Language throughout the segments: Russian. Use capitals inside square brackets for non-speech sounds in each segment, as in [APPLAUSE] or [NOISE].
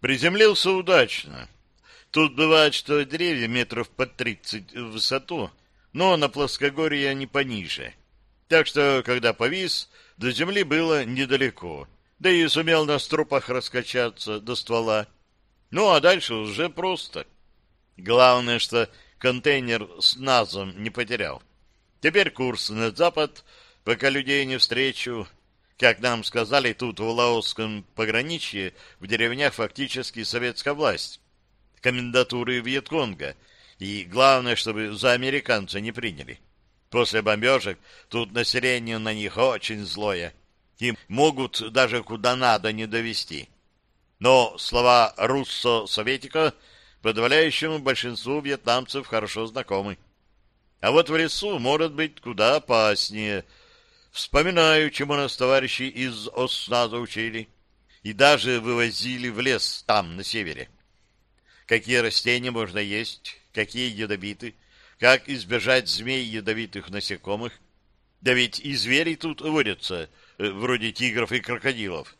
Приземлился удачно. Тут бывает, что деревья метров по тридцать в высоту, но на плоскогорье они пониже. Так что, когда повис, до земли было недалеко, да и сумел на стропах раскачаться до ствола. Ну, а дальше уже просто. Главное, что контейнер с НАЗом не потерял. Теперь курс на запад, пока людей не встречу. Как нам сказали, тут в Лаосском пограничье в деревнях фактически советская власть, комендатуры Вьетконга, и главное, чтобы за американца не приняли. После бомбежек тут население на них очень злое. Им могут даже куда надо не довести. Но слова «руссо-советика» подавляющему большинству вьетнамцев хорошо знакомы. А вот в лесу может быть куда опаснее. Вспоминаю, чему нас товарищи из ОСНА заучили. И даже вывозили в лес там, на севере. Какие растения можно есть, какие ядовиты, как избежать змей ядовитых насекомых. Да ведь и звери тут водятся, э, вроде тигров и крокодилов.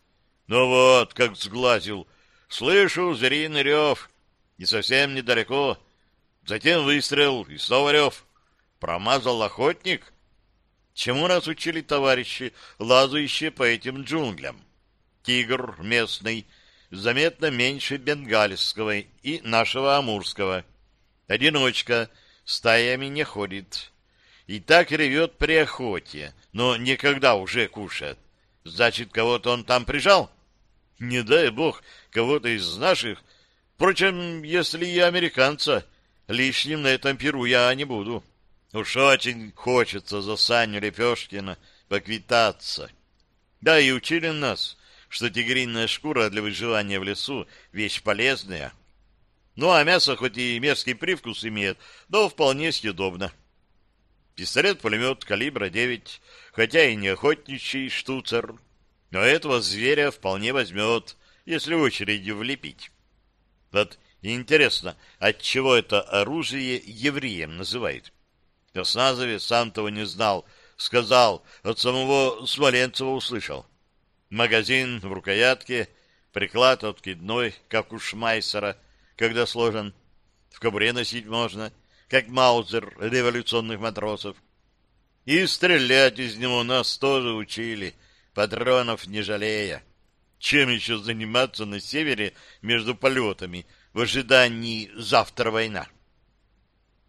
Ну вот, как сглазил. Слышу звериный рев. И совсем недалеко. Затем выстрел, и снова рев. Промазал охотник. Чему нас учили товарищи, лазающие по этим джунглям? Тигр местный, заметно меньше бенгальского и нашего амурского. Одиночка, стаями не ходит. И так ревет при охоте, но никогда уже кушает. Значит, кого-то он там прижал? Не дай бог, кого-то из наших. Впрочем, если и американца, лишним на этом перу я не буду. Уж очень хочется за Саню Лепешкина поквитаться. Да, и учили нас, что тигриная шкура для выживания в лесу — вещь полезная, ну, а мясо хоть и мерзкий привкус имеет, но вполне съедобно. Пистолет-пулемет калибра 9, хотя и не охотничий штуцер, но этого зверя вполне возьмет, если очередью влепить. Вот интересно, от чего это оружие евреем называют? Красназове сам того не знал, сказал, от самого Смоленцева услышал. Магазин в рукоятке, приклад откидной, как у Шмайсера — когда сложен. В кобуре носить можно, как маузер революционных матросов. И стрелять из него нас тоже учили, патронов не жалея. Чем еще заниматься на севере между полетами в ожидании завтра война?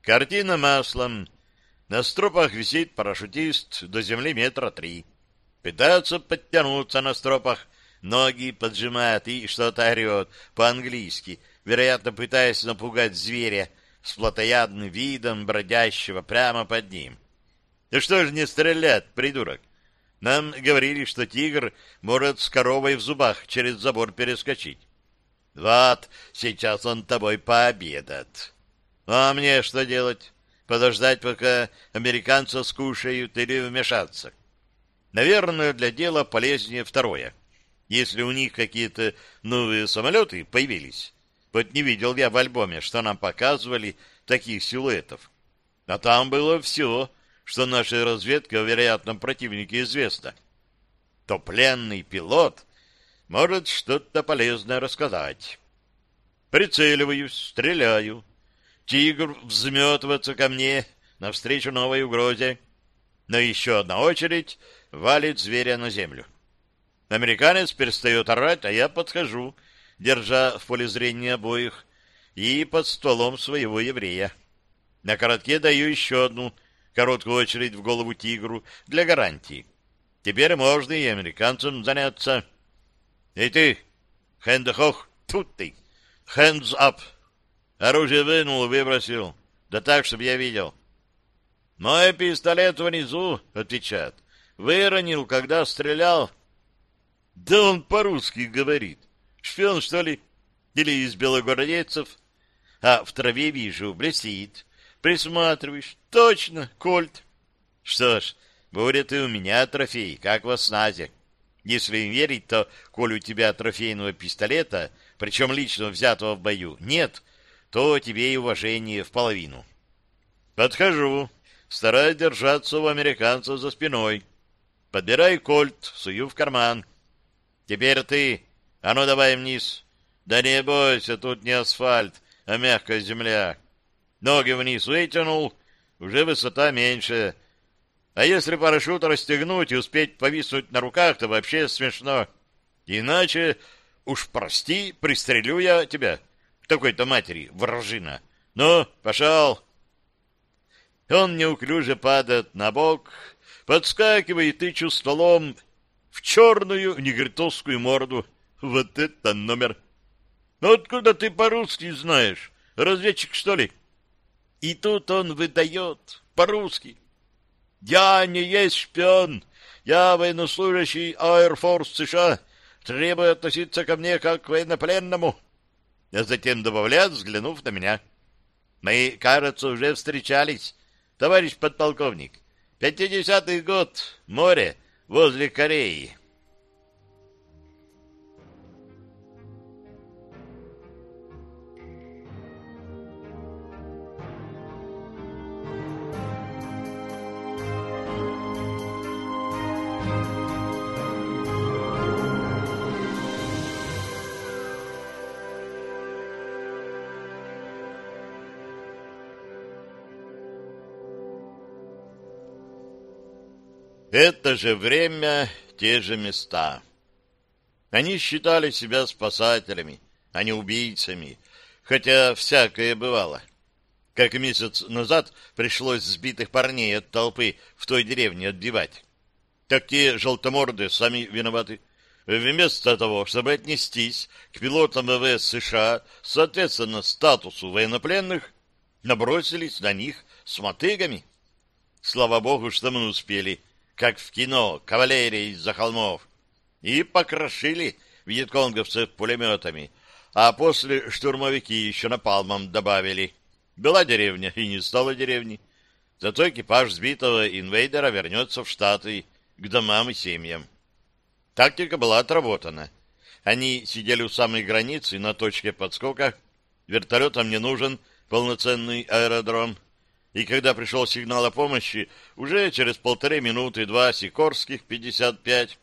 Картина маслом. На стропах висит парашютист до земли метра три. Пытается подтянуться на стропах, ноги поджимает и что-то орет по-английски — вероятно, пытаясь напугать зверя с плотоядным видом, бродящего прямо под ним. Да что же не стрелять, придурок? Нам говорили, что тигр может с коровой в зубах через забор перескочить. Вот, сейчас он тобой пообедает. А мне что делать? Подождать, пока американцы скушают или вмешаться? Наверное, для дела полезнее второе. Если у них какие-то новые самолеты появились, вот не видел я в альбоме, что нам показывали таких силуэтов. А там было все, что нашей разведке о вероятном противнике известно. То пленный пилот может что-то полезное рассказать. Прицеливаюсь, стреляю. Тигр взметывается ко мне навстречу новой угрозе. Но еще одна очередь валит зверя на землю. Американец перестает орать, а я подхожу — держа в поле зрения обоих, и под стволом своего еврея. На коротке даю еще одну короткую очередь в голову тигру для гарантии. Теперь можно и американцам заняться. Эй ты, хэндхох, тут ты, hands up. Оружие вынул и выбросил. Да так, чтобы я видел. Мой пистолет внизу, отвечает. Выронил, когда стрелял. Да он по-русски говорит. Шпион, что ли? Или из белогвардейцев? А в траве вижу, блестит. Присматриваешь. Точно, кольт. Что ж, будет и у меня трофей, как в осназе. Если им верить, то, коль у тебя трофейного пистолета, причем лично взятого в бою, нет, то тебе и уважение в половину. Подхожу, стараюсь держаться у американца за спиной. Подбираю кольт, сую в карман. Теперь ты, а ну давай вниз. Да не бойся, тут не асфальт, а мягкая земля. Ноги вниз вытянул, уже высота меньше. А если парашют расстегнуть и успеть повиснуть на руках, то вообще смешно. Иначе, уж прости, пристрелю я тебя. Такой-то матери, вражина. Ну, пошел. Он неуклюже падает на бок, подскакивает и тычу столом в черную негритовскую морду. Вот это номер! Ну, откуда ты по-русски знаешь? Разведчик, что ли? И тут он выдает по-русски. Я не есть шпион. Я военнослужащий Force США. Требую относиться ко мне как к военнопленному. А затем добавляет, взглянув на меня. Мы, кажется, уже встречались, товарищ подполковник. Пятидесятый год, море, возле Кореи. Это же время, те же места. Они считали себя спасателями, а не убийцами, хотя всякое бывало. Как месяц назад пришлось сбитых парней от толпы в той деревне отбивать. Так те желтоморды сами виноваты. Вместо того, чтобы отнестись к пилотам ВВС США, соответственно, статусу военнопленных, набросились на них с мотыгами. Слава богу, что мы успели как в кино, кавалерия из-за холмов, и покрошили вьетконговцев пулеметами, а после штурмовики еще напалмом добавили. Была деревня, и не стала деревни. Зато экипаж сбитого инвейдера вернется в Штаты, к домам и семьям. Тактика была отработана. Они сидели у самой границы на точке подскока. Вертолетам не нужен полноценный аэродром и когда пришел сигнал о помощи, уже через полторы минуты два Сикорских 55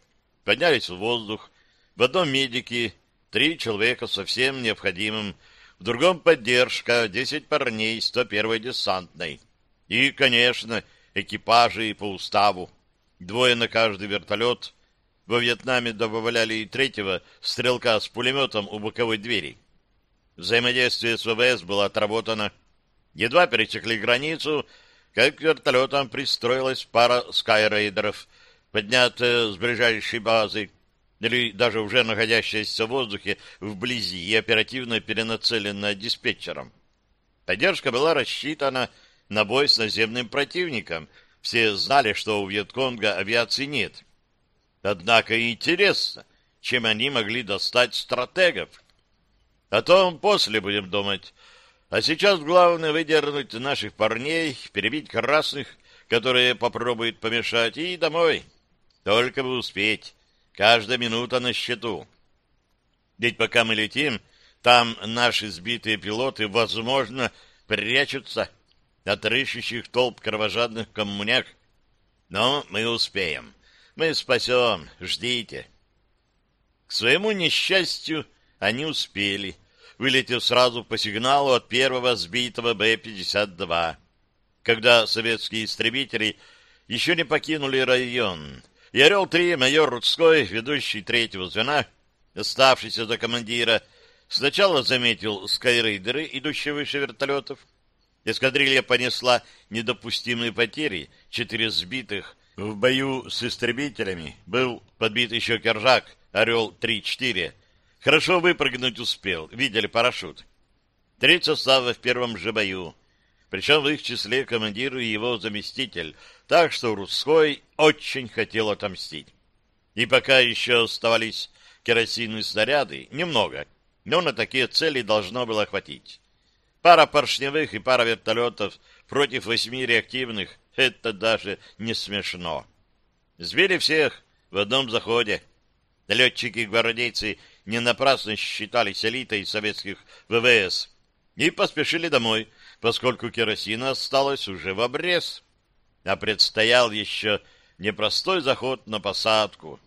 поднялись в воздух, в одном медики, три человека со всем необходимым, в другом поддержка, 10 парней 101-й десантной. И, конечно, экипажи по уставу, двое на каждый вертолет. Во Вьетнаме добавляли и третьего стрелка с пулеметом у боковой двери. Взаимодействие с ВВС было отработано Едва пересекли границу, как к вертолетам пристроилась пара скайрейдеров, поднятая с ближайшей базы, или даже уже находящаяся в воздухе вблизи и оперативно перенацеленная диспетчером. Поддержка была рассчитана на бой с наземным противником. Все знали, что у Вьетконга авиации нет. Однако интересно, чем они могли достать стратегов. О том после будем думать. А сейчас главное выдернуть наших парней, перебить красных, которые попробуют помешать, и домой. Только бы успеть. Каждая минута на счету. Ведь пока мы летим, там наши сбитые пилоты, возможно, прячутся от рыщущих толп кровожадных коммуняк. Но мы успеем. Мы спасем. Ждите. К своему несчастью, они успели — вылетев сразу по сигналу от первого сбитого Б-52, когда советские истребители еще не покинули район. И «Орел-3» майор Рудской, ведущий третьего звена, оставшийся за командира, сначала заметил скайрейдеры, идущие выше вертолетов. Эскадрилья понесла недопустимые потери, четыре сбитых. В бою с истребителями был подбит еще Кержак, «Орел-3-4», Хорошо выпрыгнуть успел, видели парашют. Треть состава в первом же бою. Причем в их числе командир и его заместитель, так что Русской очень хотел отомстить. И пока еще оставались керосинные снаряды, немного, но на такие цели должно было хватить. Пара поршневых и пара вертолетов против восьми реактивных — это даже не смешно. Сбили всех в одном заходе. Летчики-гвардейцы не напрасно считались элитой советских ВВС и поспешили домой, поскольку керосина осталось уже в обрез, а предстоял еще непростой заход на посадку.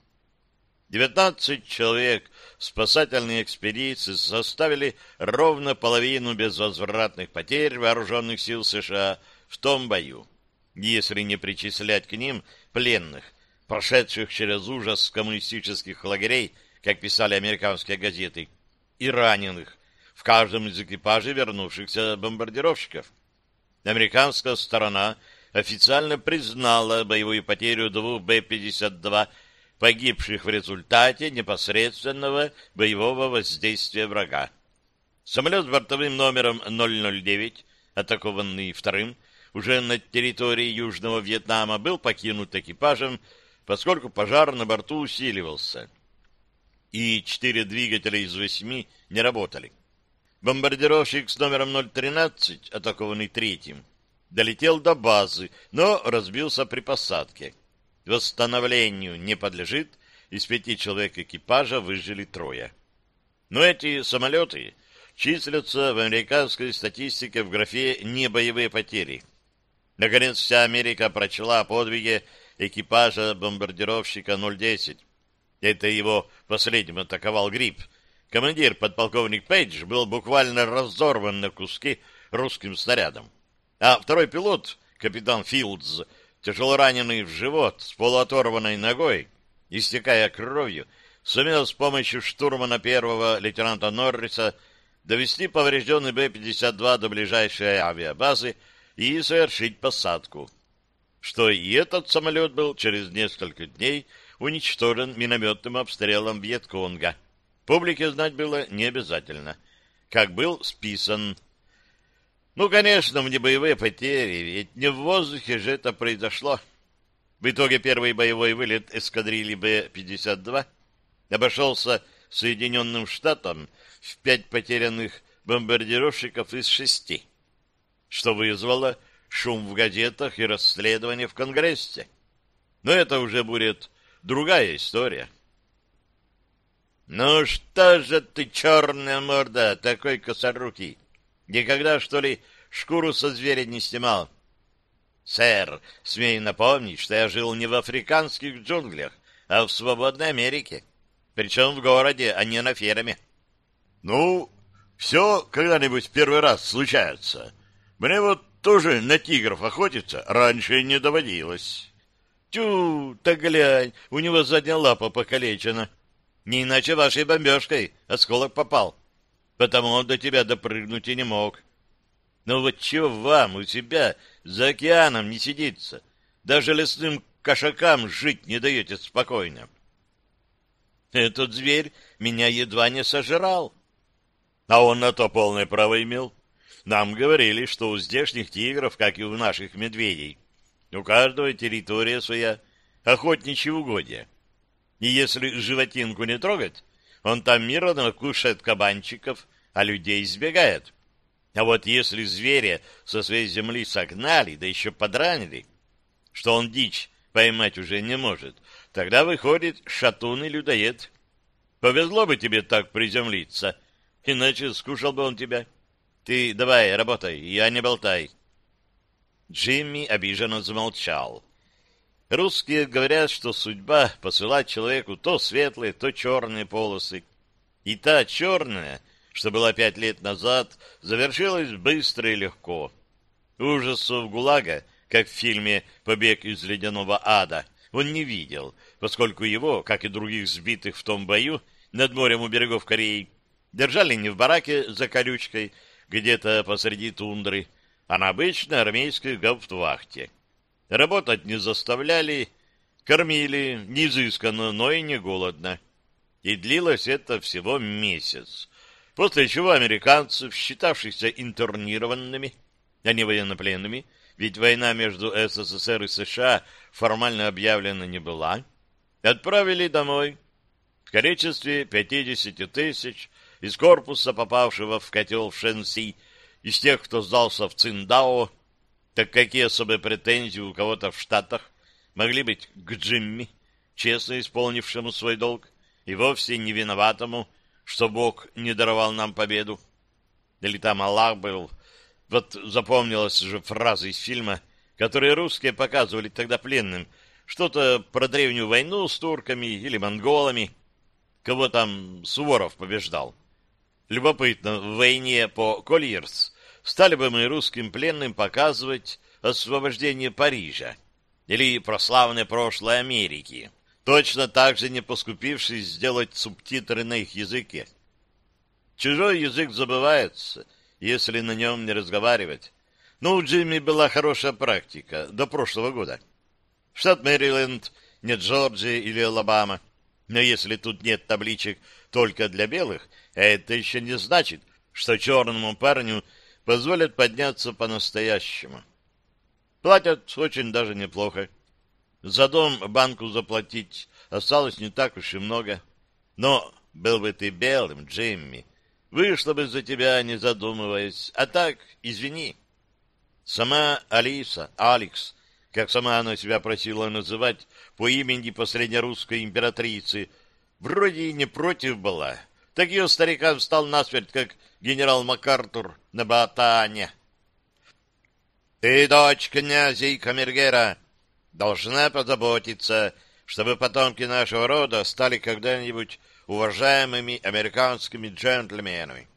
19 человек спасательной экспедиции составили ровно половину безвозвратных потерь вооруженных сил США в том бою, если не причислять к ним пленных, прошедших через ужас коммунистических лагерей, как писали американские газеты, и раненых, в каждом из экипажей вернувшихся бомбардировщиков. Американская сторона официально признала боевую потерю двух Б-52, погибших в результате непосредственного боевого воздействия врага. Самолет с бортовым номером 009, атакованный вторым, уже на территории Южного Вьетнама, был покинут экипажем, поскольку пожар на борту усиливался. И четыре двигателя из восьми не работали. Бомбардировщик с номером 013, атакованный третьим, долетел до базы, но разбился при посадке. Восстановлению не подлежит, из пяти человек экипажа выжили трое. Но эти самолеты числятся в американской статистике в графе «небоевые потери». Наконец, вся Америка прочла о подвиге экипажа бомбардировщика 010. Это его последним атаковал грипп. Командир, подполковник Пейдж, был буквально разорван на куски русским снарядом. А второй пилот, капитан Филдс, тяжело раненый в живот, с полуоторванной ногой, истекая кровью, сумел с помощью штурмана первого лейтенанта Норриса довести поврежденный Б-52 до ближайшей авиабазы и совершить посадку. Что и этот самолет был через несколько дней уничтожен минометным обстрелом Вьетконга. Публике знать было не обязательно. Как был списан. Ну, конечно, мне боевые потери, ведь не в воздухе же это произошло. В итоге первый боевой вылет эскадрильи Б-52 обошелся Соединенным Штатам в пять потерянных бомбардировщиков из шести, что вызвало шум в газетах и расследование в Конгрессе. Но это уже будет другая история. «Ну что же ты, черная морда, такой косорукий? Никогда, что ли, шкуру со зверя не снимал?» «Сэр, смею напомнить, что я жил не в африканских джунглях, а в свободной Америке, причем в городе, а не на ферме». «Ну, все когда-нибудь первый раз случается. Мне вот тоже на тигров охотиться раньше не доводилось». «Тю, так глянь, у него задняя лапа покалечена». Не иначе вашей бомбежкой осколок попал. Потому он до тебя допрыгнуть и не мог. Но вот чего вам у себя за океаном не сидится? Даже лесным кошакам жить не даете спокойно. Этот зверь меня едва не сожрал. А он на то полное право имел. Нам говорили, что у здешних тигров, как и у наших медведей, у каждого территория своя, охотничьи угодья. И если животинку не трогать, он там мирно кушает кабанчиков, а людей избегает. А вот если зверя со своей земли согнали, да еще подранили, что он дичь поймать уже не может, тогда выходит шатун и людоед. Повезло бы тебе так приземлиться, иначе скушал бы он тебя. Ты давай, работай, я не болтай. Джимми обиженно замолчал. Русские говорят, что судьба посылает человеку то светлые, то черные полосы. И та черная, что была пять лет назад, завершилась быстро и легко. Ужасов ГУЛАГа, как в фильме «Побег из ледяного ада», он не видел, поскольку его, как и других сбитых в том бою над морем у берегов Кореи, держали не в бараке за колючкой, где-то посреди тундры, а на обычной армейской гауптвахте. Работать не заставляли, кормили не изысканно, но и не голодно. И длилось это всего месяц. После чего американцев, считавшихся интернированными, а не военнопленными, ведь война между СССР и США формально объявлена не была, отправили домой в количестве 50 тысяч из корпуса, попавшего в котел в Шенси, из тех, кто сдался в Циндао, так какие особые претензии у кого-то в Штатах могли быть к Джимми, честно исполнившему свой долг, и вовсе не виноватому, что Бог не даровал нам победу? Или там Аллах был? Вот запомнилась же фраза из фильма, которые русские показывали тогда пленным, что-то про древнюю войну с турками или монголами, кого там Суворов побеждал. Любопытно, в войне по Кольерс стали бы мы русским пленным показывать освобождение Парижа или прославное прошлое Америки, точно так же не поскупившись сделать субтитры на их языке. Чужой язык забывается, если на нем не разговаривать. Но у Джимми была хорошая практика до прошлого года. Штат Мэриленд, не Джорджия или Алабама. Но если тут нет табличек только для белых, это еще не значит, что черному парню позволят подняться по-настоящему. Платят очень даже неплохо. За дом банку заплатить осталось не так уж и много. Но был бы ты белым, Джимми, вышло бы за тебя, не задумываясь. А так, извини. Сама Алиса, Алекс, как сама она себя просила называть по имени последнерусской императрицы, вроде и не против была. Так ее старикан встал насмерть, как генерал МакАртур на Батане. Ты, дочь князя и камергера, должна позаботиться, чтобы потомки нашего рода стали когда-нибудь уважаемыми американскими джентльменами.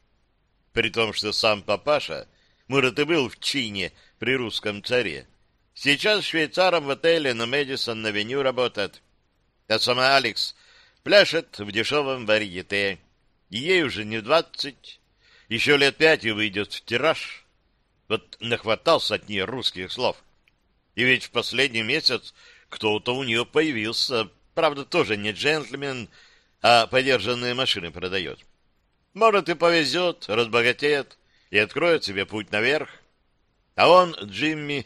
При том, что сам папаша, может, и был в чине при русском царе, сейчас швейцаром в отеле на Мэдисон-авеню работает. А сама Алекс пляшет в дешевом варьете. Ей уже не двадцать, еще лет пять и выйдет в тираж. Вот нахватался от нее русских слов. И ведь в последний месяц кто-то у нее появился, правда, тоже не джентльмен, а подержанные машины продает. Может, и повезет, разбогатеет и откроет себе путь наверх. А он, Джимми,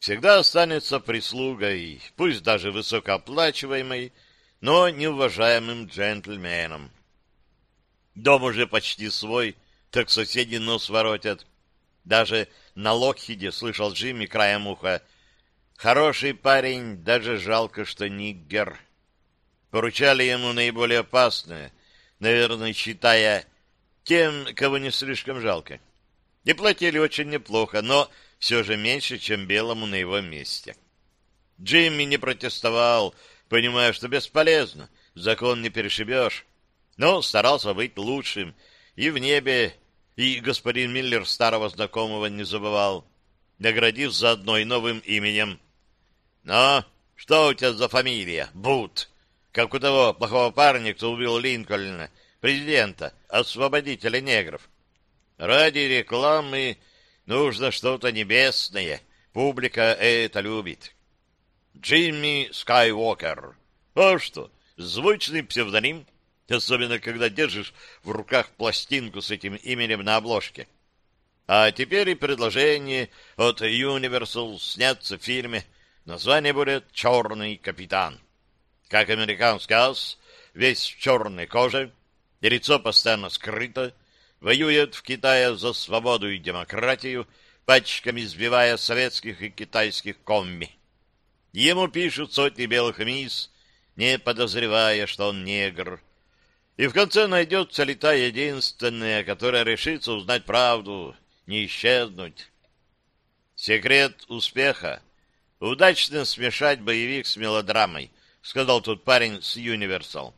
всегда останется прислугой, пусть даже высокооплачиваемой, но неуважаемым джентльменом. Дом уже почти свой, так соседи нос воротят. Даже на Локхиде слышал Джимми краем уха. Хороший парень, даже жалко, что ниггер. Поручали ему наиболее опасное, наверное, считая тем, кого не слишком жалко. И платили очень неплохо, но все же меньше, чем белому на его месте. Джимми не протестовал, понимая, что бесполезно, закон не перешибешь, но старался быть лучшим и в небе, и господин Миллер старого знакомого не забывал, наградив заодно и новым именем. «Но что у тебя за фамилия? Бут, как у того плохого парня, кто убил Линкольна, президента, освободителя негров. Ради рекламы нужно что-то небесное. Публика это любит. Джимми Скайуокер. А что, звучный псевдоним, особенно когда держишь в руках пластинку с этим именем на обложке. А теперь и предложение от Universal сняться в фильме. Название будет «Черный капитан». Как американский ас, весь в черной коже, и лицо постоянно скрыто, воюет в Китае за свободу и демократию, пачками сбивая советских и китайских комми. Ему пишут сотни белых мисс, не подозревая, что он негр, и в конце найдется ли та единственная, которая решится узнать правду, не исчезнуть. Секрет успеха — удачно смешать боевик с мелодрамой, сказал тот парень с Universal.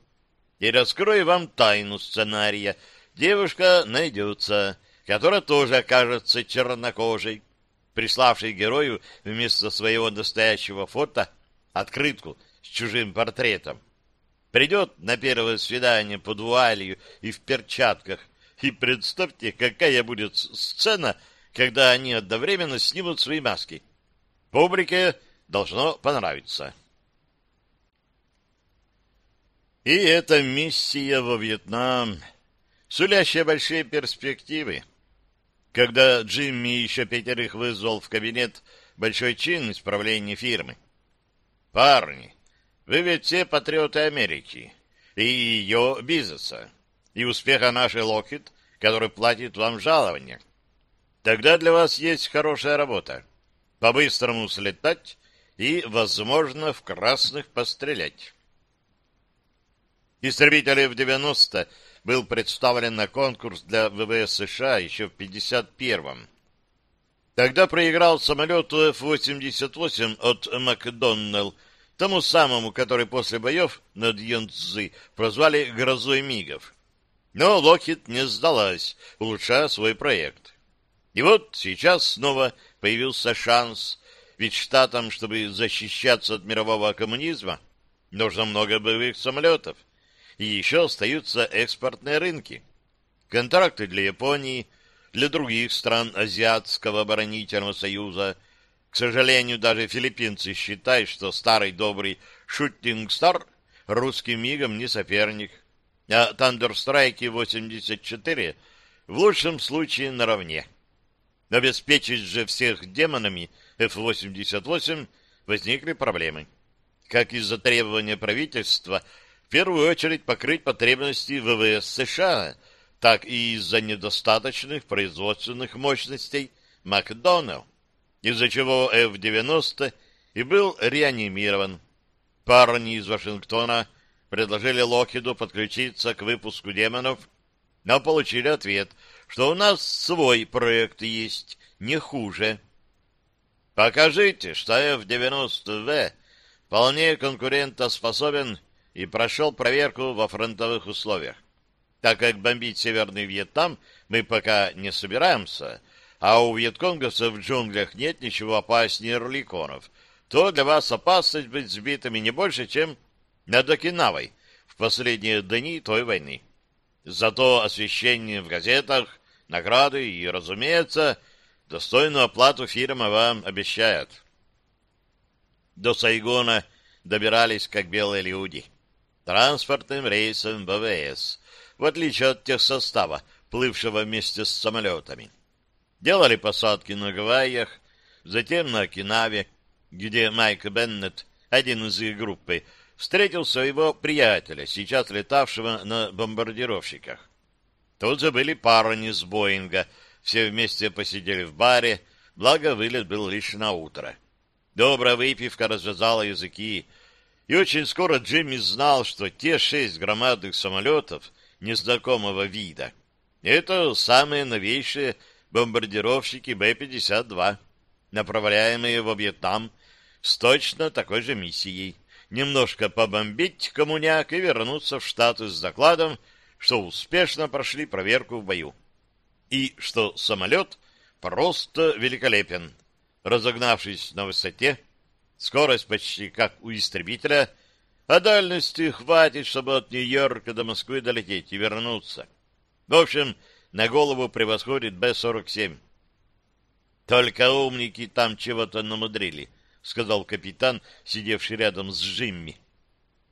И раскрою вам тайну сценария. Девушка найдется, которая тоже окажется чернокожей, приславшей герою вместо своего настоящего фото открытку с чужим портретом придет на первое свидание под вуалью и в перчатках, и представьте, какая будет сцена, когда они одновременно снимут свои маски. Публике должно понравиться. И эта миссия во Вьетнам, сулящая большие перспективы. Когда Джимми еще пятерых вызвал в кабинет большой чин исправления фирмы. «Парни, вы ведь все патриоты Америки и ее бизнеса, и успеха нашей Локхит, который платит вам жалование. Тогда для вас есть хорошая работа. По-быстрому слетать и, возможно, в красных пострелять. Истребитель F-90 был представлен на конкурс для ВВС США еще в 51-м. Тогда проиграл самолету F-88 от Макдоннелл тому самому, который после боев над Йонцзы прозвали «грозой мигов». Но Локхит не сдалась, улучшая свой проект. И вот сейчас снова появился шанс, ведь штатам, чтобы защищаться от мирового коммунизма, нужно много боевых самолетов, и еще остаются экспортные рынки. Контракты для Японии, для других стран Азиатского оборонительного союза. К сожалению, даже филиппинцы считают, что старый добрый «Шутинг Стар» русским мигом не соперник, а «Тандерстрайки 84» в лучшем случае наравне. Обеспечить же всех демонами F-88 возникли проблемы. Как из-за требования правительства в первую очередь покрыть потребности ВВС США, так и из-за недостаточных производственных мощностей Макдоналл, из-за чего F-90 и был реанимирован. Парни из Вашингтона предложили Локхиду подключиться к выпуску демонов, но получили ответ, что у нас свой проект есть, не хуже. Покажите, что F-90В вполне конкурентоспособен и прошел проверку во фронтовых условиях. Так как бомбить Северный Вьетнам мы пока не собираемся, а у вьетконговцев в джунглях нет ничего опаснее руликонов, то для вас опасность быть сбитыми не больше, чем над Окинавой в последние дни той войны. Зато освещение в газетах, награды и, разумеется, достойную оплату фирма вам обещает. До Сайгона добирались как белые люди. Транспортным рейсом ВВС, в отличие от тех состава, плывшего вместе с самолетами. Делали посадки на Гавайях, затем на Окинаве, где Майк Беннет, один из их группы, встретил своего приятеля, сейчас летавшего на бомбардировщиках. Тут же были парни с Боинга, все вместе посидели в баре, благо вылет был лишь на утро. Добрая выпивка развязала языки, и очень скоро Джимми знал, что те шесть громадных самолетов незнакомого вида — это самые новейшие бомбардировщики Б-52, направляемые во Вьетнам с точно такой же миссией — немножко побомбить коммуняк и вернуться в Штаты с докладом, что успешно прошли проверку в бою. И что самолет просто великолепен. Разогнавшись на высоте, скорость почти как у истребителя, а дальности хватит, чтобы от Нью-Йорка до Москвы долететь и вернуться. В общем, на голову превосходит Б-47. Только умники там чего-то намудрили, сказал капитан, сидевший рядом с Джимми.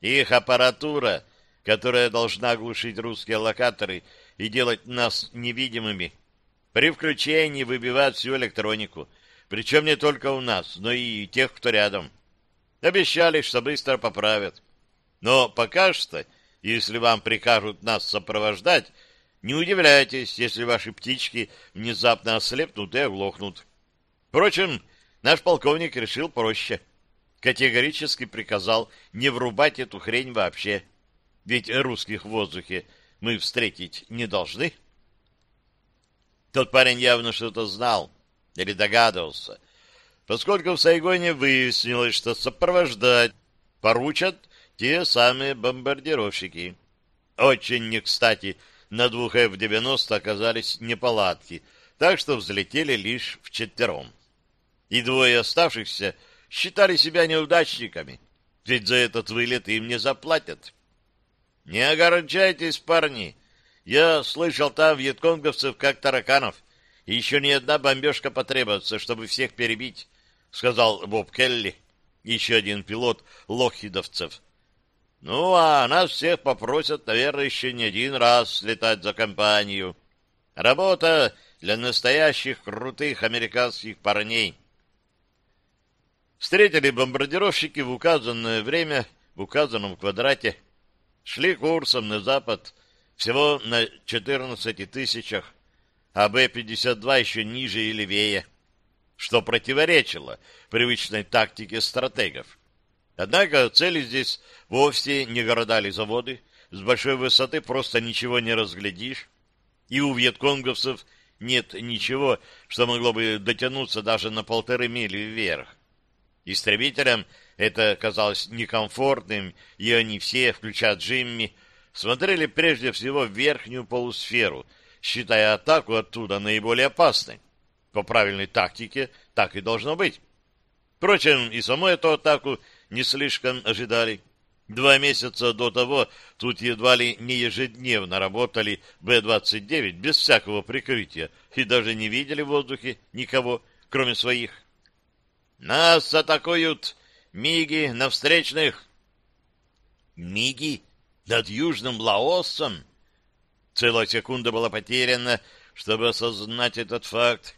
Их аппаратура, которая должна глушить русские локаторы и делать нас невидимыми, при включении выбивает всю электронику, причем не только у нас, но и тех, кто рядом. Обещали, что быстро поправят. Но пока что, если вам прикажут нас сопровождать, не удивляйтесь, если ваши птички внезапно ослепнут и оглохнут. Впрочем, наш полковник решил проще. Категорически приказал не врубать эту хрень вообще. Ведь русских в воздухе мы встретить не должны. Тот парень явно что-то знал или догадывался, поскольку в Сайгоне выяснилось, что сопровождать поручат те самые бомбардировщики. Очень не кстати, на двух F-90 оказались неполадки, так что взлетели лишь вчетвером. И двое оставшихся считали себя неудачниками, ведь за этот вылет им не заплатят. Не огорчайтесь, парни, я слышал там вьетконговцев как тараканов, и еще ни одна бомбежка потребуется, чтобы всех перебить, — сказал Боб Келли, еще один пилот лохидовцев. Ну, а нас всех попросят, наверное, еще не один раз летать за компанию. Работа для настоящих крутых американских парней. Встретили бомбардировщики в указанное время в указанном квадрате. Шли курсом на запад, всего на 14 тысячах, а Б-52 еще ниже и левее, что противоречило привычной тактике стратегов. Однако цели здесь вовсе не города или заводы, с большой высоты просто ничего не разглядишь, и у вьетконговцев нет ничего, что могло бы дотянуться даже на полторы мили вверх. Истребителям Это казалось некомфортным, и они все, включая Джимми, смотрели прежде всего в верхнюю полусферу, считая атаку оттуда наиболее опасной. По правильной тактике так и должно быть. Впрочем, и саму эту атаку не слишком ожидали. Два месяца до того тут едва ли не ежедневно работали Б-29 без всякого прикрытия и даже не видели в воздухе никого, кроме своих. «Нас атакуют миги на встречных!» «Миги над Южным Лаосом?» Целая секунда была потеряна, чтобы осознать этот факт.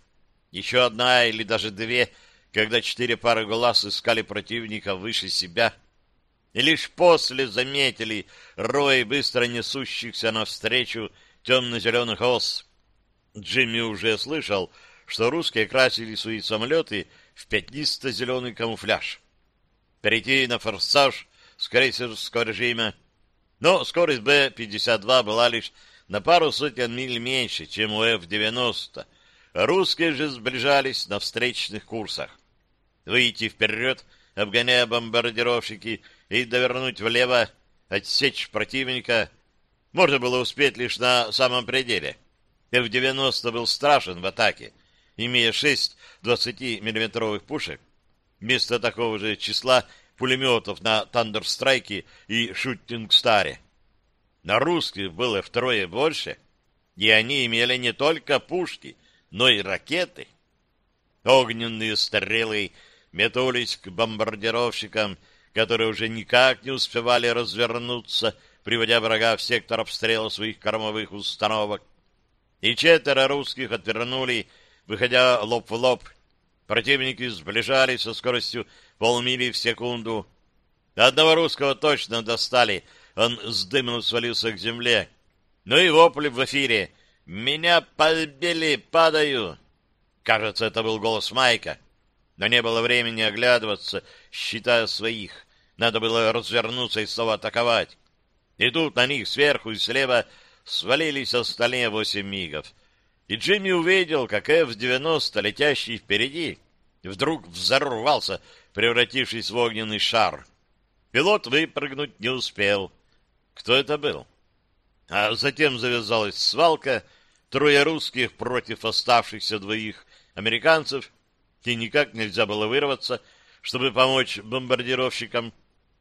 Еще одна или даже две — когда четыре пары глаз искали противника выше себя, и лишь после заметили рой быстро несущихся навстречу темно-зеленых ос. Джимми уже слышал, что русские красили свои самолеты в пятнисто-зеленый камуфляж. Перейти на форсаж с крейсерского режима, но скорость Б-52 была лишь на пару сотен миль меньше, чем у Ф-90, русские же сближались на встречных курсах выйти вперед, обгоняя бомбардировщики, и довернуть влево, отсечь противника. Можно было успеть лишь на самом пределе. F-90 был страшен в атаке, имея шесть 20-миллиметровых пушек, вместо такого же числа пулеметов на Тандерстрайке и Шуттинг-Старе. На русских было втрое больше, и они имели не только пушки, но и ракеты. Огненные стрелы метнулись к бомбардировщикам, которые уже никак не успевали развернуться, приводя врага в сектор обстрела своих кормовых установок. И четверо русских отвернули, выходя лоб в лоб. Противники сближались со скоростью полмили в секунду. Одного русского точно достали, он с дымом свалился к земле. Ну и вопли в эфире. «Меня подбили, падаю!» Кажется, это был голос Майка. Но не было времени оглядываться, считая своих. Надо было развернуться и снова атаковать. И тут на них сверху и слева свалились остальные восемь мигов. И Джимми увидел, как F-90, летящий впереди, вдруг взорвался, превратившись в огненный шар. Пилот выпрыгнуть не успел. Кто это был? А затем завязалась свалка, трое русских против оставшихся двоих американцев, и никак нельзя было вырваться, чтобы помочь бомбардировщикам.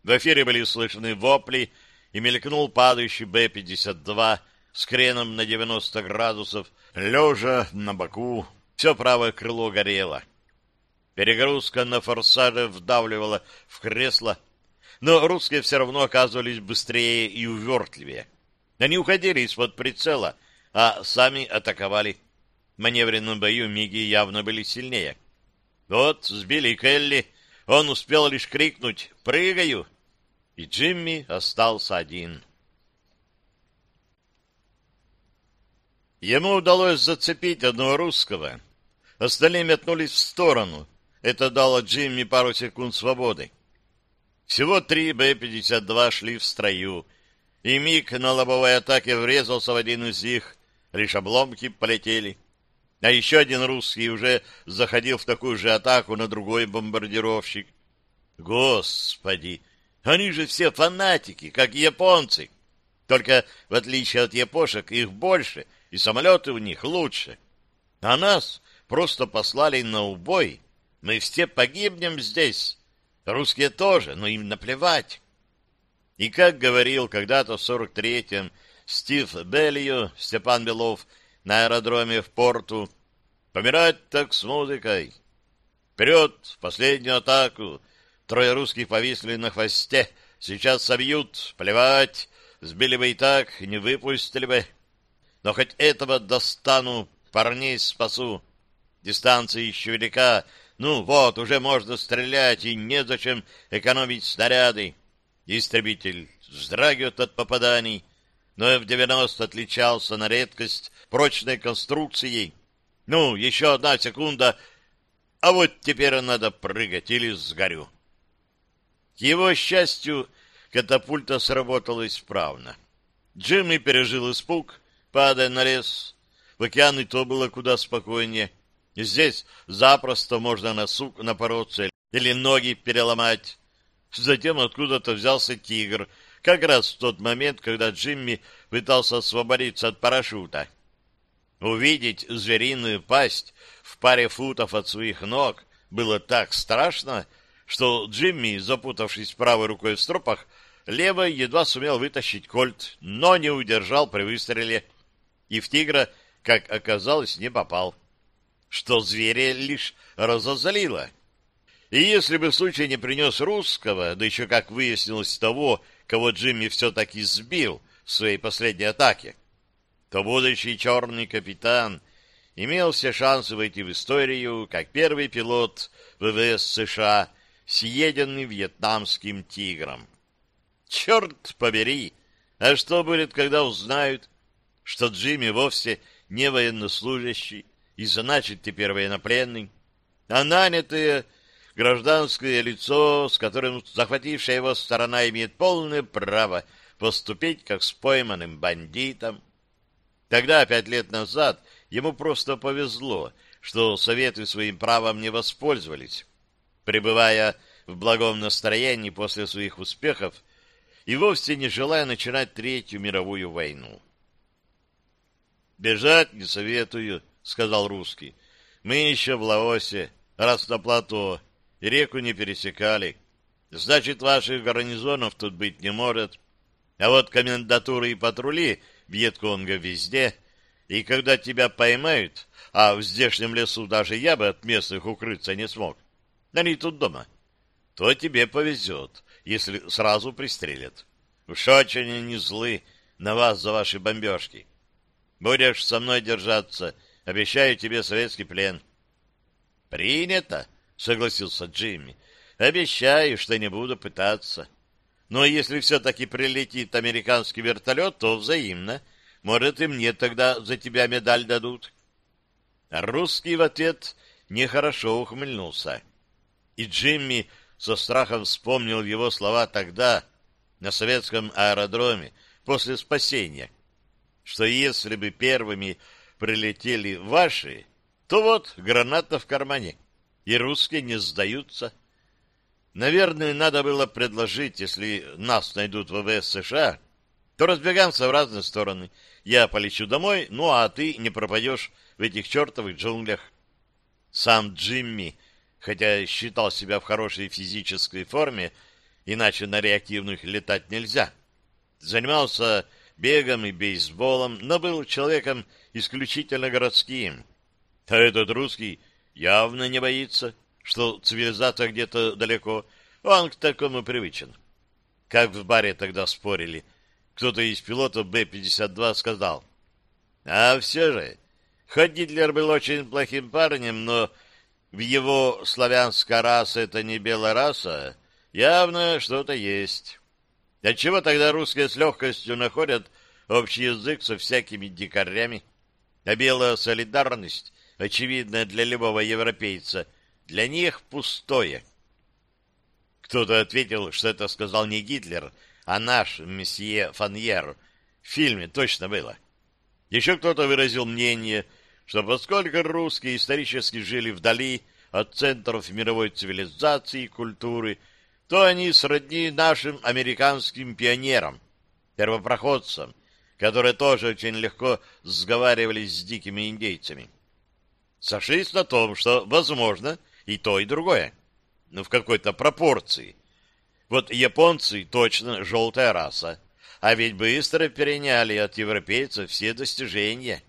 В эфире были слышны вопли, и мелькнул падающий Б-52 с креном на 90 градусов, лежа на боку, все правое крыло горело. Перегрузка на форсаже вдавливала в кресло, но русские все равно оказывались быстрее и увертливее. Они уходили из-под прицела, а сами атаковали. В маневренном бою миги явно были сильнее. Вот сбили Келли, он успел лишь крикнуть «Прыгаю!» и Джимми остался один. Ему удалось зацепить одного русского. Остальные метнулись в сторону. Это дало Джимми пару секунд свободы. Всего три Б-52 шли в строю, и Миг на лобовой атаке врезался в один из них. Лишь обломки полетели. А еще один русский уже заходил в такую же атаку на другой бомбардировщик. Господи! Они же все фанатики, как японцы. Только, в отличие от япошек, их больше, и самолеты у них лучше. А нас просто послали на убой. Мы все погибнем здесь. Русские тоже, но им наплевать. И как говорил когда-то в 43-м Стив Беллио, Степан Белов, на аэродроме в порту. Помирать так с музыкой. Вперед, в последнюю атаку. Трое русских повисли на хвосте. Сейчас собьют. Плевать. Сбили бы и так, не выпустили бы. Но хоть этого достану, парней спасу. Дистанция еще велика. Ну вот, уже можно стрелять, и незачем экономить снаряды. Истребитель вздрагивает от попаданий но F-90 отличался на редкость прочной конструкцией. Ну, еще одна секунда, а вот теперь надо прыгать или сгорю. К его счастью, катапульта сработала исправно. Джимми пережил испуг, падая на лес. В океан и то было куда спокойнее. Здесь запросто можно на сук напороться или ноги переломать. Затем откуда-то взялся тигр, как раз в тот момент, когда Джимми пытался освободиться от парашюта. Увидеть звериную пасть в паре футов от своих ног было так страшно, что Джимми, запутавшись правой рукой в стропах, левой едва сумел вытащить кольт, но не удержал при выстреле, и в тигра, как оказалось, не попал, что зверя лишь разозлило. И если бы случай не принес русского, да еще, как выяснилось, того, кого Джимми все-таки сбил в своей последней атаке, то будущий черный капитан имел все шансы войти в историю как первый пилот ВВС США, съеденный вьетнамским тигром. Черт побери! А что будет, когда узнают, что Джимми вовсе не военнослужащий и значит теперь военнопленный, а нанятые гражданское лицо, с которым захватившая его сторона имеет полное право поступить как с пойманным бандитом. Тогда, пять лет назад, ему просто повезло, что Советы своим правом не воспользовались. Пребывая в благом настроении после своих успехов и вовсе не желая начинать Третью мировую войну. «Бежать не советую», — сказал русский. «Мы еще в Лаосе, раз на плато, реку не пересекали. Значит, ваших гарнизонов тут быть не может. А вот комендатуры и патрули Вьетконга везде, и когда тебя поймают, а в здешнем лесу даже я бы от местных укрыться не смог, они тут дома, то тебе повезет, если сразу пристрелят. Уж очень они злы на вас за ваши бомбежки. Будешь со мной держаться, обещаю тебе советский плен. — Принято, — согласился Джимми. — Обещаю, что не буду пытаться. Но если все-таки прилетит американский вертолет, то взаимно. Может, и мне тогда за тебя медаль дадут. Русский в ответ нехорошо ухмыльнулся. И Джимми со страхом вспомнил его слова тогда, на советском аэродроме, после спасения, что если бы первыми прилетели ваши, то вот граната в кармане и русские не сдаются. Наверное, надо было предложить, если нас найдут в ВВС США, то разбегаемся в разные стороны. Я полечу домой, ну а ты не пропадешь в этих чертовых джунглях. Сам Джимми, хотя считал себя в хорошей физической форме, иначе на реактивных летать нельзя, занимался бегом и бейсболом, но был человеком исключительно городским. А этот русский явно не боится, что цивилизация где-то далеко. Он к такому привычен. Как в баре тогда спорили. Кто-то из пилотов Б-52 сказал. А все же, хоть Гитлер был очень плохим парнем, но в его славянская раса это не белая раса, явно что-то есть. Отчего тогда русские с легкостью находят общий язык со всякими дикарями? А белая солидарность очевидное для любого европейца, для них пустое. Кто-то ответил, что это сказал не Гитлер, а наш месье Фаньер. В фильме точно было. Еще кто-то выразил мнение, что поскольку русские исторически жили вдали от центров мировой цивилизации и культуры, то они сродни нашим американским пионерам, первопроходцам, которые тоже очень легко сговаривались с дикими индейцами сошлись на том, что возможно и то, и другое. Ну, в какой-то пропорции. Вот японцы точно желтая раса, а ведь быстро переняли от европейцев все достижения.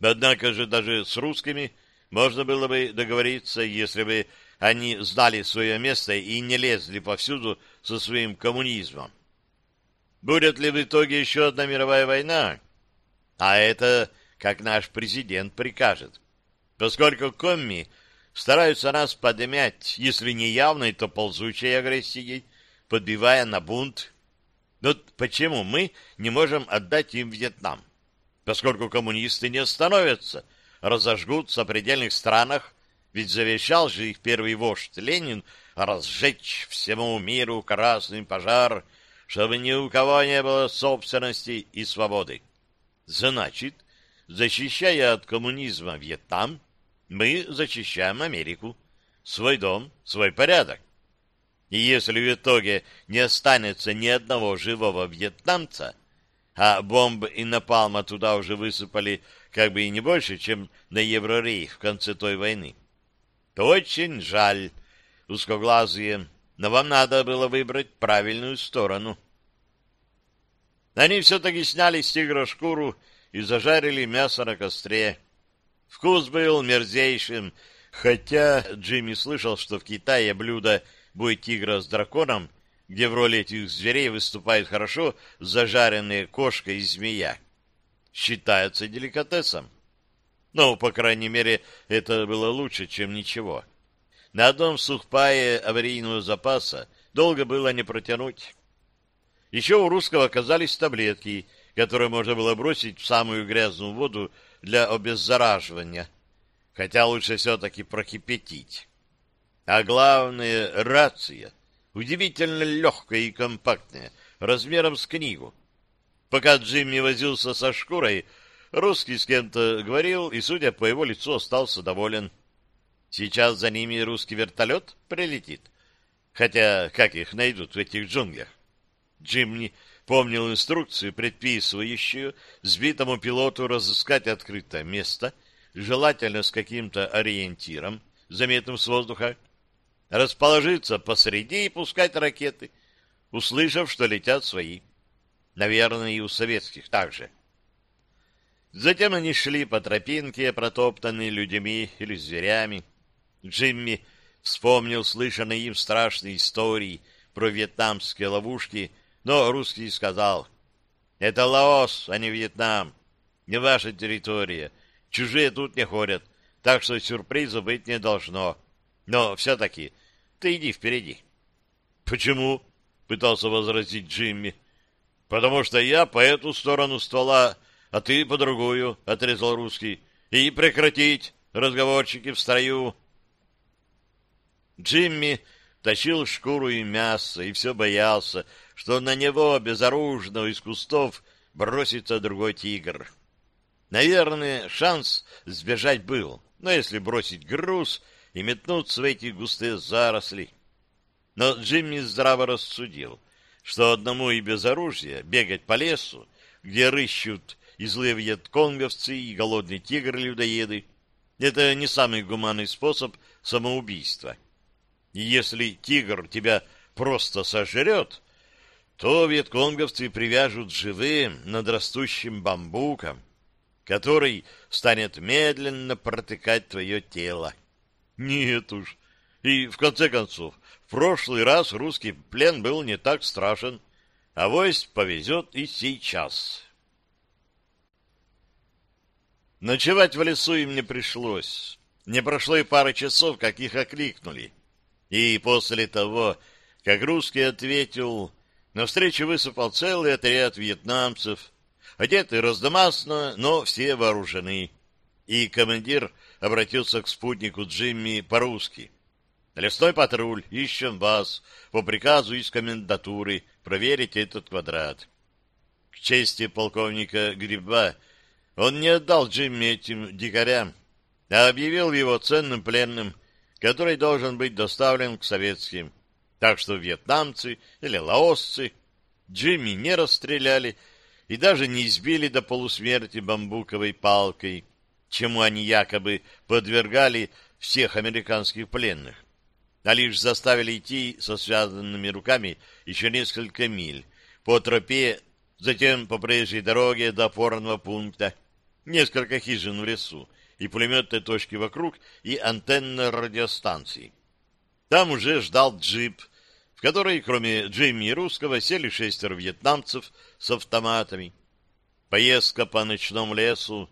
Однако же даже с русскими можно было бы договориться, если бы они знали свое место и не лезли повсюду со своим коммунизмом. Будет ли в итоге еще одна мировая война? А это как наш президент прикажет поскольку комми стараются нас подмять, если не явной, то ползучей агрессией, подбивая на бунт. Но почему мы не можем отдать им Вьетнам? Поскольку коммунисты не остановятся, разожгут в сопредельных странах, ведь завещал же их первый вождь Ленин разжечь всему миру красный пожар, чтобы ни у кого не было собственности и свободы. Значит, защищая от коммунизма Вьетнам, мы защищаем Америку, свой дом, свой порядок. И если в итоге не останется ни одного живого вьетнамца, а бомб и напалма туда уже высыпали как бы и не больше, чем на Еврорейх в конце той войны, то очень жаль, узкоглазые, но вам надо было выбрать правильную сторону. Они все-таки сняли с тигра шкуру и зажарили мясо на костре. Вкус был мерзейшим, хотя Джимми слышал, что в Китае блюдо «Бой тигра с драконом», где в роли этих зверей выступают хорошо зажаренные кошка и змея, считается деликатесом. Но, по крайней мере, это было лучше, чем ничего. На одном сухпае аварийного запаса долго было не протянуть. Еще у русского оказались таблетки, которые можно было бросить в самую грязную воду для обеззараживания, хотя лучше все-таки прокипятить. А главное — рация, удивительно легкая и компактная, размером с книгу. Пока Джимми возился со шкурой, русский с кем-то говорил и, судя по его лицу, остался доволен. Сейчас за ними русский вертолет прилетит. Хотя как их найдут в этих джунглях? Джимми помнил инструкцию, предписывающую сбитому пилоту разыскать открытое место, желательно с каким-то ориентиром, заметным с воздуха, расположиться посреди и пускать ракеты, услышав, что летят свои. Наверное, и у советских также. Затем они шли по тропинке, протоптанной людьми или зверями. Джимми вспомнил слышанные им страшные истории про вьетнамские ловушки, но русский сказал, «Это Лаос, а не Вьетнам. Не ваша территория. Чужие тут не ходят, так что сюрприза быть не должно. Но все-таки ты иди впереди». «Почему?» — пытался возразить Джимми. «Потому что я по эту сторону ствола, а ты по другую», — отрезал русский. «И прекратить разговорчики в строю». Джимми тащил шкуру и мясо, и все боялся, что на него, безоружного из кустов, бросится другой тигр. Наверное, шанс сбежать был, но если бросить груз и метнуться в эти густые заросли. Но Джимми здраво рассудил, что одному и без оружия бегать по лесу, где рыщут и злые вьетконговцы, и голодные тигры-людоеды, это не самый гуманный способ самоубийства. И если тигр тебя просто сожрет, то вьетконговцы привяжут живым над растущим бамбуком, который станет медленно протыкать твое тело. Нет уж. И, в конце концов, в прошлый раз русский плен был не так страшен, а вось повезет и сейчас. Ночевать в лесу им не пришлось. Не прошло и пары часов, как их окликнули. И после того, как русский ответил, навстречу высыпал целый отряд вьетнамцев, одеты раздомасно, но все вооружены. И командир обратился к спутнику Джимми по-русски. «Лесной патруль, ищем вас. По приказу из комендатуры проверить этот квадрат». К чести полковника Гриба он не отдал Джимми этим дикарям, а объявил его ценным пленным который должен быть доставлен к советским. Так что вьетнамцы или лаосцы Джимми не расстреляли и даже не избили до полусмерти бамбуковой палкой, чему они якобы подвергали всех американских пленных, а лишь заставили идти со связанными руками еще несколько миль по тропе, затем по проезжей дороге до опорного пункта, несколько хижин в лесу, и пулеметной точки вокруг, и антенны радиостанции. Там уже ждал джип, в кроме Джимми русского, сели шестеро вьетнамцев с автоматами. Поездка по ночному лесу.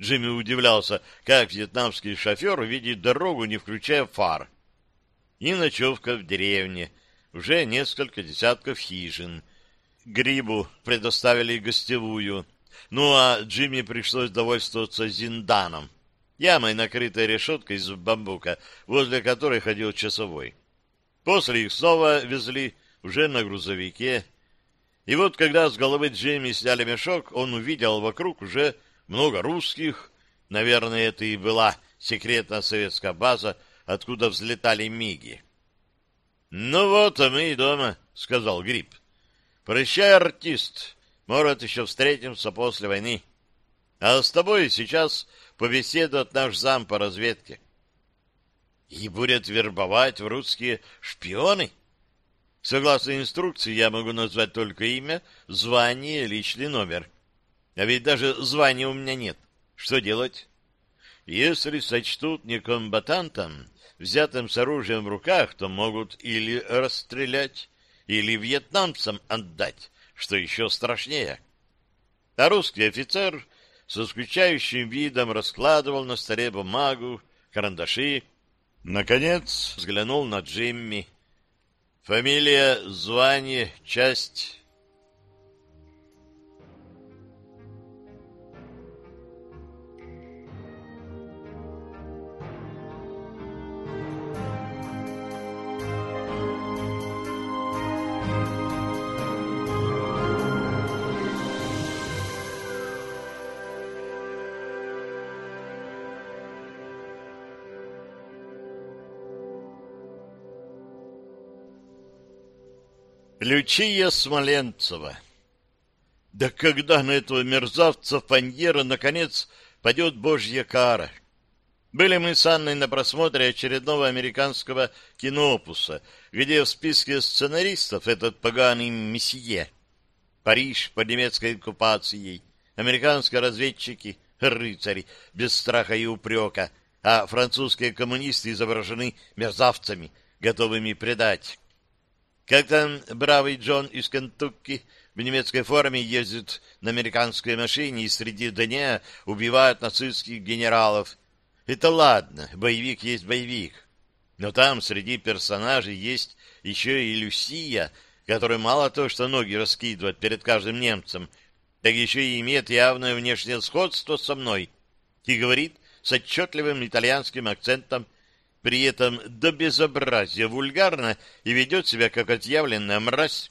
Джимми удивлялся, как вьетнамский шофер видит дорогу, не включая фар. И ночевка в деревне. Уже несколько десятков хижин. Грибу предоставили гостевую. Ну, а Джимми пришлось довольствоваться зинданом ямой, накрытой решеткой из бамбука, возле которой ходил часовой. После их снова везли уже на грузовике. И вот, когда с головы Джейми сняли мешок, он увидел вокруг уже много русских. Наверное, это и была секретная советская база, откуда взлетали миги. Ну вот, а мы и дома, сказал Гриб. Прощай, артист. Может, еще встретимся после войны. А с тобой сейчас побеседует наш зам по разведке. И будет вербовать в русские шпионы? Согласно инструкции, я могу назвать только имя, звание, личный номер. А ведь даже звания у меня нет. Что делать? Если сочтут некомбатантом, взятым с оружием в руках, то могут или расстрелять, или вьетнамцам отдать, что еще страшнее. А русский офицер со скучающим видом раскладывал на столе бумагу, карандаши. Наконец взглянул на Джимми. Фамилия, звание, часть... Лючия Смоленцева. Да когда на этого мерзавца Фаньера наконец падет божья кара? Были мы с Анной на просмотре очередного американского киноопуса, где в списке сценаристов этот поганый месье. Париж под немецкой оккупацией, американские разведчики, рыцари, без страха и упрека, а французские коммунисты изображены мерзавцами, готовыми предать. Как там бравый Джон из Кентукки в немецкой форме ездит на американской машине и среди дня убивает нацистских генералов. Это ладно, боевик есть боевик. Но там среди персонажей есть еще и Люсия, которая мало то, что ноги раскидывает перед каждым немцем, так еще и имеет явное внешнее сходство со мной и говорит с отчетливым итальянским акцентом при этом до безобразия вульгарно и ведет себя как отъявленная мразь.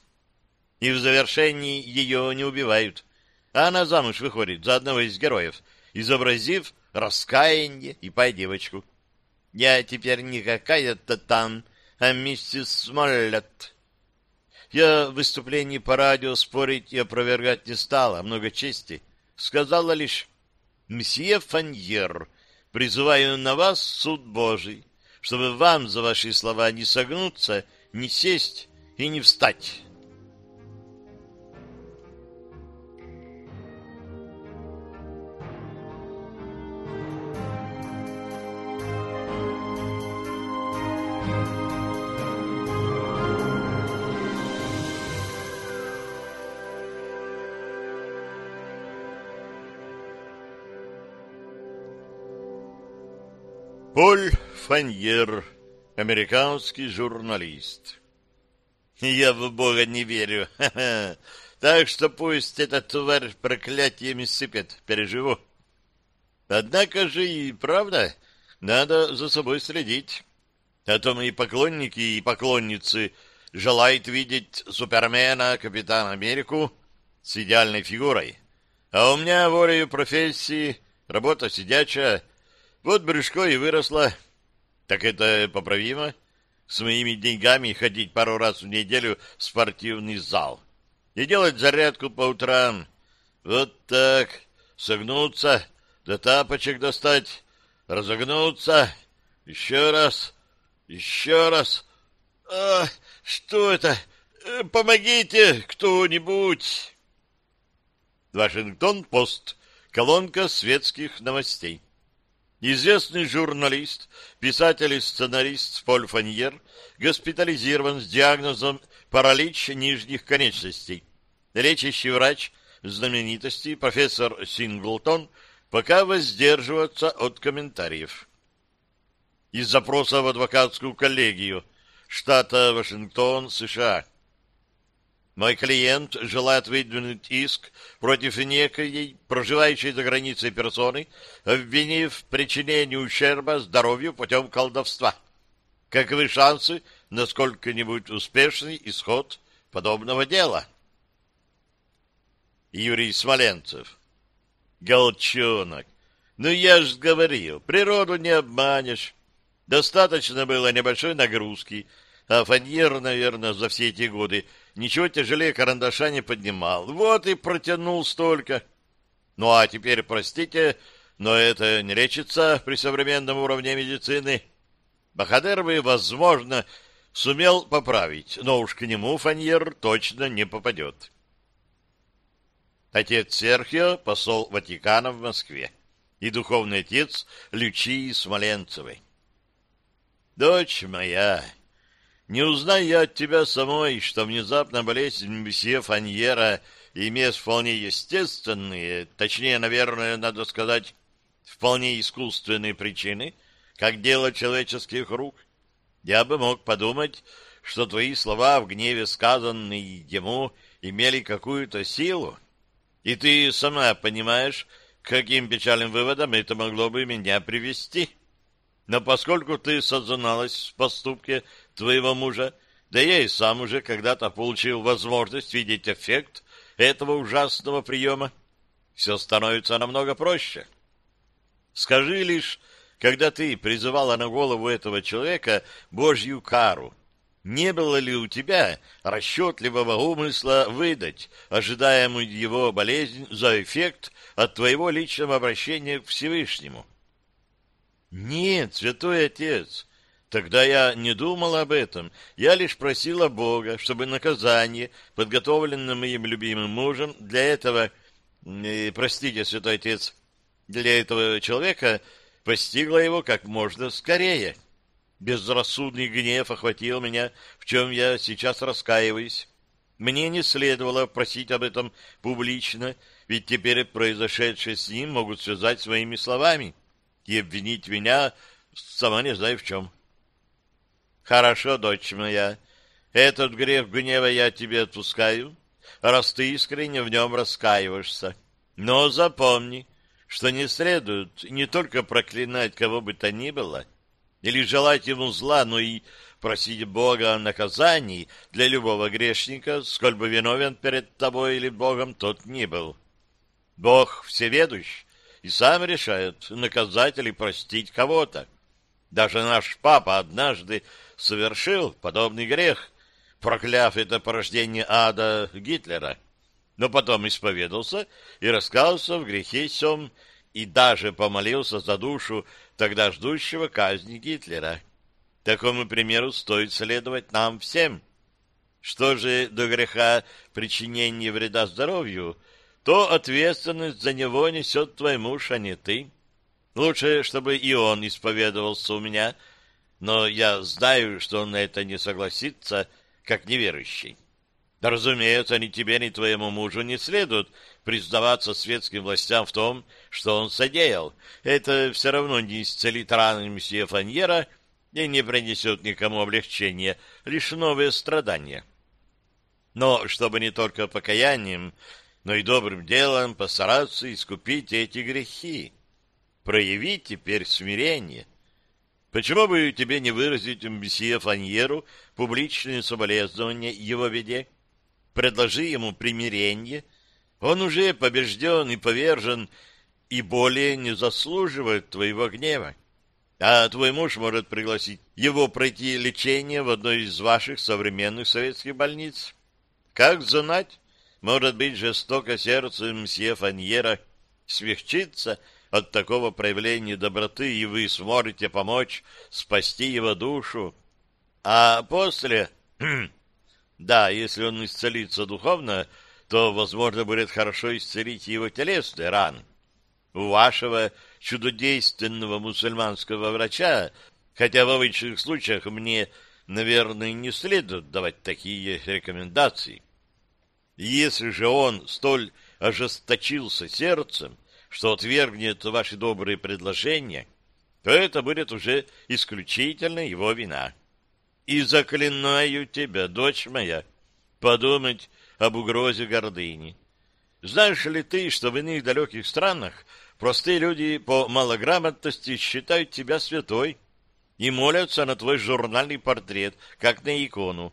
И в завершении ее не убивают, а она замуж выходит за одного из героев, изобразив раскаяние и пой девочку. Я теперь не какая-то там, а миссис Смоллет. Я в выступлении по радио спорить и опровергать не стала, много чести. Сказала лишь, «Мсье Фаньер, призываю на вас суд Божий чтобы вам за ваши слова не согнуться, не сесть и не встать. Поль Фаньер, американский журналист. Я в Бога не верю. [LAUGHS] Так что пусть эта тварь проклятиями сыпет, переживу. Однако же и правда, надо за собой следить. А то мои поклонники и поклонницы желают видеть Супермена, Капитана Америку с идеальной фигурой. А у меня волею профессии, работа сидячая, вот брюшко и выросло. Так это поправимо? С моими деньгами ходить пару раз в неделю в спортивный зал. И делать зарядку по утрам. Вот так. Согнуться, до тапочек достать, разогнуться. Еще раз, еще раз. А, что это? Э, помогите кто-нибудь. Вашингтон-Пост. Колонка светских новостей. Известный журналист, писатель и сценарист Поль Фаньер госпитализирован с диагнозом паралич нижних конечностей. Лечащий врач знаменитости профессор Синглтон пока воздерживается от комментариев. Из запроса в адвокатскую коллегию штата Вашингтон, США. Мой клиент желает выдвинуть иск против некой, проживающей за границей персоны, обвинив в причинении ущерба здоровью путем колдовства. Каковы шансы на сколько-нибудь успешный исход подобного дела? Юрий Смоленцев. Голчонок. Ну, я ж говорил, природу не обманешь. Достаточно было небольшой нагрузки — А Фаньер, наверное, за все эти годы ничего тяжелее карандаша не поднимал. Вот и протянул столько. Ну а теперь, простите, но это не лечится при современном уровне медицины. Бахадер бы, возможно, сумел поправить, но уж к нему Фаньер точно не попадет. Отец Серхио, посол Ватикана в Москве, и духовный отец Лючии Смоленцевой. «Дочь моя, не узнай я от тебя самой, что внезапно болезнь месье Фаньера имеет вполне естественные, точнее, наверное, надо сказать, вполне искусственные причины, как дело человеческих рук, я бы мог подумать, что твои слова в гневе сказанные ему имели какую-то силу, и ты сама понимаешь, к каким печальным выводам это могло бы меня привести. Но поскольку ты созналась в поступке твоего мужа, да я и сам уже когда-то получил возможность видеть эффект этого ужасного приема, все становится намного проще. Скажи лишь, когда ты призывала на голову этого человека Божью кару, не было ли у тебя расчетливого умысла выдать ожидаемую его болезнь за эффект от твоего личного обращения к Всевышнему? Нет, святой отец, тогда я не думал об этом. Я лишь просила Бога, чтобы наказание, подготовленное моим любимым мужем, для этого, простите, святой отец, для этого человека постигло его как можно скорее. — Безрассудный гнев охватил меня, в чем я сейчас раскаиваюсь. Мне не следовало просить об этом публично, ведь теперь произошедшее с ним могут связать своими словами и обвинить меня, сама не знаю в чем. Хорошо, дочь моя, этот грех гнева я тебе отпускаю, раз ты искренне в нем раскаиваешься. Но запомни, что не следует не только проклинать кого бы то ни было, — или желать ему зла, но и просить Бога о наказании для любого грешника, сколь бы виновен перед тобой или Богом тот ни был. Бог всеведущ и сам решает, наказать или простить кого-то. Даже наш папа однажды совершил подобный грех, прокляв это порождение ада Гитлера, но потом исповедался и раскался в грехе сем и даже помолился за душу тогда ждущего казни Гитлера. Такому примеру стоит следовать нам всем. Что же до греха причинения вреда здоровью, то ответственность за него несет твой муж, а не ты. Лучше, чтобы и он исповедовался у меня, но я знаю, что он на это не согласится, как неверующий. Да, разумеется, ни тебе, ни твоему мужу не следует признаваться светским властям в том, что он содеял. Это все равно не исцелит раны месье Фаньера и не принесет никому облегчения, лишь новые страдания. Но чтобы не только покаянием, но и добрым делом постараться искупить эти грехи. Проявить теперь смирение. Почему бы тебе не выразить месье Фаньеру публичные соболезнования его беде? предложи ему примирение, он уже побежден и повержен, и более не заслуживает твоего гнева. А твой муж может пригласить его пройти лечение в одной из ваших современных советских больниц. Как знать, может быть, жестоко сердце мсье Фаньера смягчится от такого проявления доброты, и вы сможете помочь спасти его душу. А после... Да, если он исцелится духовно, то, возможно, будет хорошо исцелить его телесные раны. У вашего чудодейственного мусульманского врача, хотя в обычных случаях мне, наверное, не следует давать такие рекомендации. Если же он столь ожесточился сердцем, что отвергнет ваши добрые предложения, то это будет уже исключительно его вина. И заклинаю тебя, дочь моя, подумать об угрозе гордыни. Знаешь ли ты, что в иных далеких странах простые люди по малограмотности считают тебя святой и молятся на твой журнальный портрет, как на икону,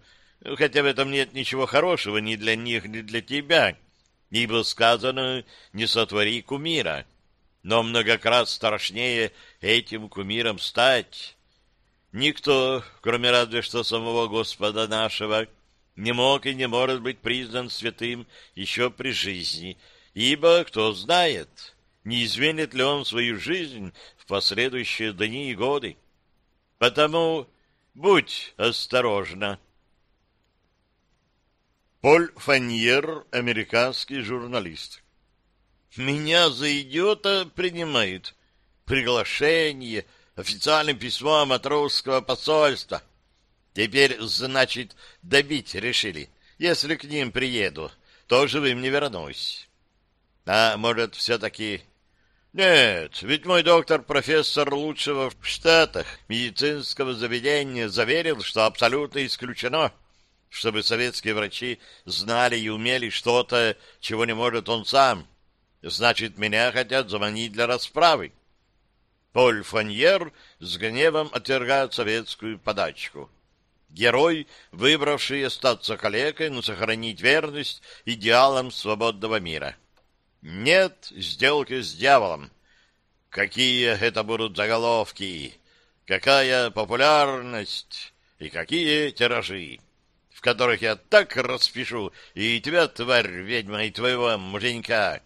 хотя в этом нет ничего хорошего ни для них, ни для тебя, ибо сказано «не сотвори кумира», но многократно страшнее этим кумиром стать, никто, кроме разве что самого Господа нашего, не мог и не может быть признан святым еще при жизни, ибо, кто знает, не изменит ли он свою жизнь в последующие дни и годы. Потому будь осторожна. Поль Фаньер, американский журналист. Меня за идиота принимают. Приглашение, официальным письмом от русского посольства. Теперь, значит, добить решили. Если к ним приеду, то живым не вернусь. А может, все-таки... Нет, ведь мой доктор-профессор лучшего в Штатах медицинского заведения заверил, что абсолютно исключено, чтобы советские врачи знали и умели что-то, чего не может он сам. Значит, меня хотят заманить для расправы. Поль Фаньер с гневом отвергает советскую подачку. Герой, выбравший остаться калекой, но сохранить верность идеалам свободного мира. Нет сделки с дьяволом. Какие это будут заголовки, какая популярность и какие тиражи, в которых я так распишу и тебя, тварь ведьма, и твоего муженька.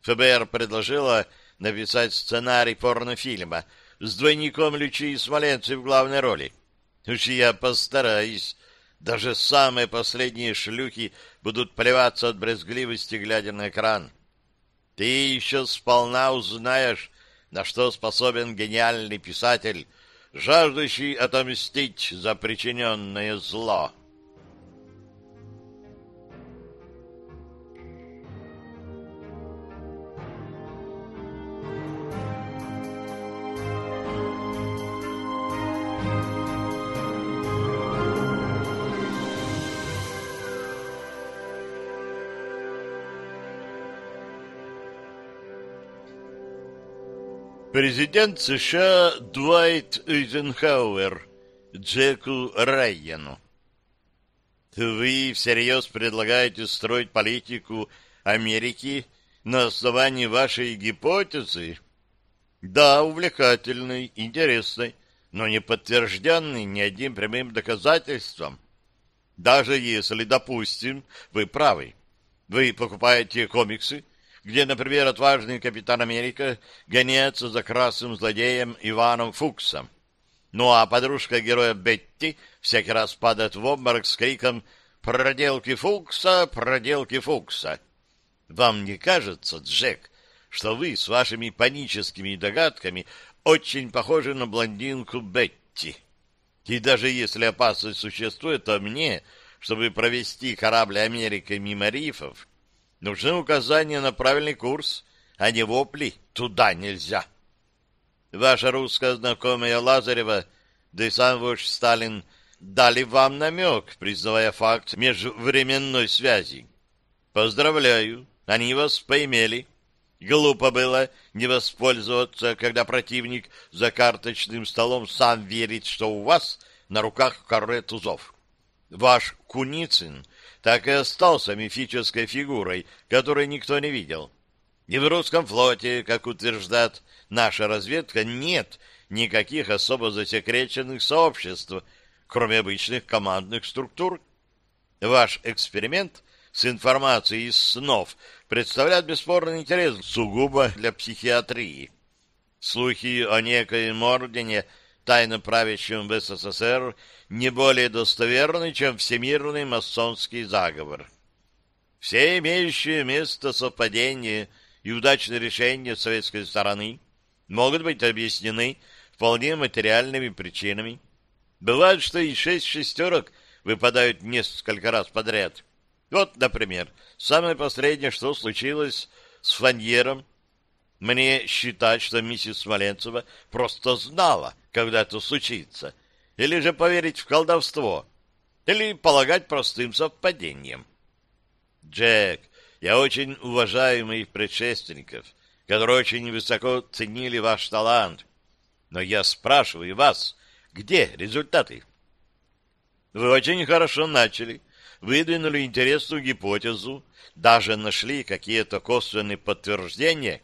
ФБР предложила написать сценарий порнофильма с двойником Лючи Смоленцев в главной роли. Уж я постараюсь. Даже самые последние шлюхи будут плеваться от брезгливости, глядя на экран. Ты еще сполна узнаешь, на что способен гениальный писатель, жаждущий отомстить за причиненное зло. Президент США Дуайт Эйзенхауэр Джеку Райану. Вы всерьез предлагаете строить политику Америки на основании вашей гипотезы? Да, увлекательной, интересной, но не подтвержденной ни одним прямым доказательством. Даже если, допустим, вы правы. Вы покупаете комиксы, где, например, отважный капитан Америка гоняется за красным злодеем Иваном Фуксом. Ну а подружка героя Бетти всякий раз падает в обморок с криком «Проделки Фукса! Проделки Фукса!» Вам не кажется, Джек, что вы с вашими паническими догадками очень похожи на блондинку Бетти? И даже если опасность существует, то мне, чтобы провести корабль Америка мимо рифов, Нужны указания на правильный курс, а не вопли «туда нельзя». Ваша русская знакомая Лазарева, да и сам ваш Сталин, дали вам намек, признавая факт межвременной связи. Поздравляю, они вас поимели. Глупо было не воспользоваться, когда противник за карточным столом сам верит, что у вас на руках каре тузов. Ваш Куницын так и остался мифической фигурой, которой никто не видел. И в русском флоте, как утверждает наша разведка, нет никаких особо засекреченных сообществ, кроме обычных командных структур. Ваш эксперимент с информацией из снов представляет бесспорный интерес сугубо для психиатрии. Слухи о некоем ордене тайно правящим в СССР, не более достоверны, чем всемирный масонский заговор. Все имеющие место совпадения и удачные решения советской стороны могут быть объяснены вполне материальными причинами. Бывает, что и шесть шестерок выпадают несколько раз подряд. Вот, например, самое последнее, что случилось с Фаньером. Мне считать, что миссис Смоленцева просто знала, когда это случится, или же поверить в колдовство, или полагать простым совпадением. Джек, я очень уважаю моих предшественников, которые очень высоко ценили ваш талант, но я спрашиваю вас, где результаты? Вы очень хорошо начали, выдвинули интересную гипотезу, даже нашли какие-то косвенные подтверждения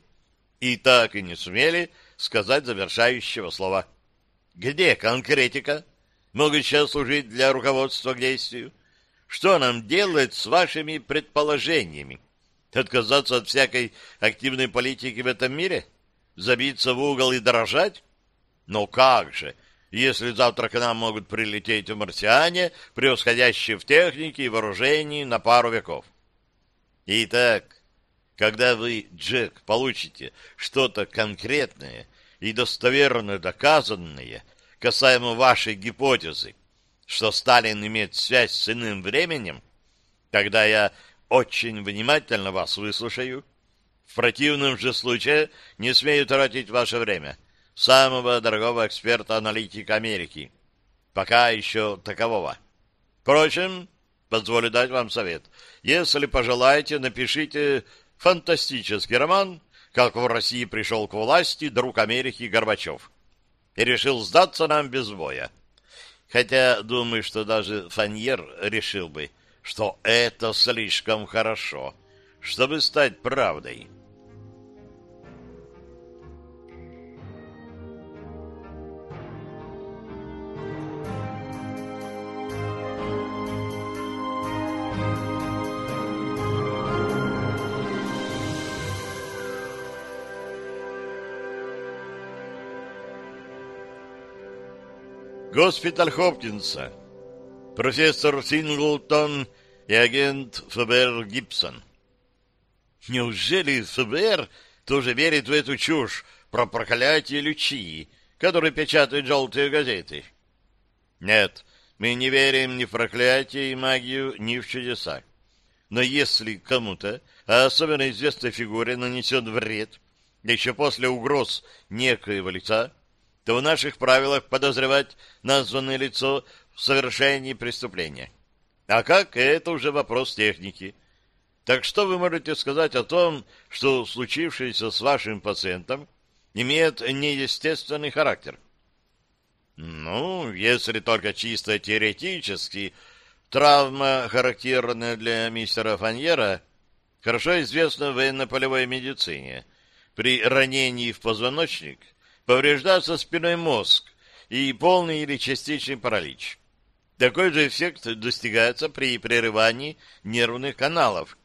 и так и не сумели сказать завершающего слова. Где конкретика, могущая служить для руководства к действию? Что нам делать с вашими предположениями? Отказаться от всякой активной политики в этом мире? Забиться в угол и дрожать? Но как же, если завтра к нам могут прилететь марсиане, превосходящие в технике и вооружении на пару веков? Итак, когда вы, Джек, получите что-то конкретное и достоверно доказанное касаемо вашей гипотезы, что Сталин имеет связь с иным временем, тогда я очень внимательно вас выслушаю. В противном же случае не смею тратить ваше время. Самого дорогого эксперта-аналитика Америки. Пока еще такового. Впрочем, позволю дать вам совет. Если пожелаете, напишите фантастический роман «Как в России пришел к власти друг Америки Горбачев» и решил сдаться нам без боя. Хотя думаю, что даже Фаньер решил бы, что это слишком хорошо, чтобы стать правдой. Госпиталь Хопкинса. Профессор Синглтон и агент ФБР Гибсон. Неужели ФБР тоже верит в эту чушь про проклятие Лючии, который печатает желтые газеты? Нет, мы не верим ни в проклятие и магию, ни в чудеса. Но если кому-то, а особенно известной фигуре, нанесен вред, еще после угроз некоего лица, то в наших правилах подозревать названное лицо в совершении преступления. А как, это уже вопрос техники. Так что вы можете сказать о том, что случившееся с вашим пациентом имеет неестественный характер? Ну, если только чисто теоретически, травма, характерная для мистера Фаньера, хорошо известна в военно-полевой медицине. При ранении в позвоночник – повреждается спиной мозг и полный или частичный паралич. Такой же эффект достигается при прерывании нервных каналов.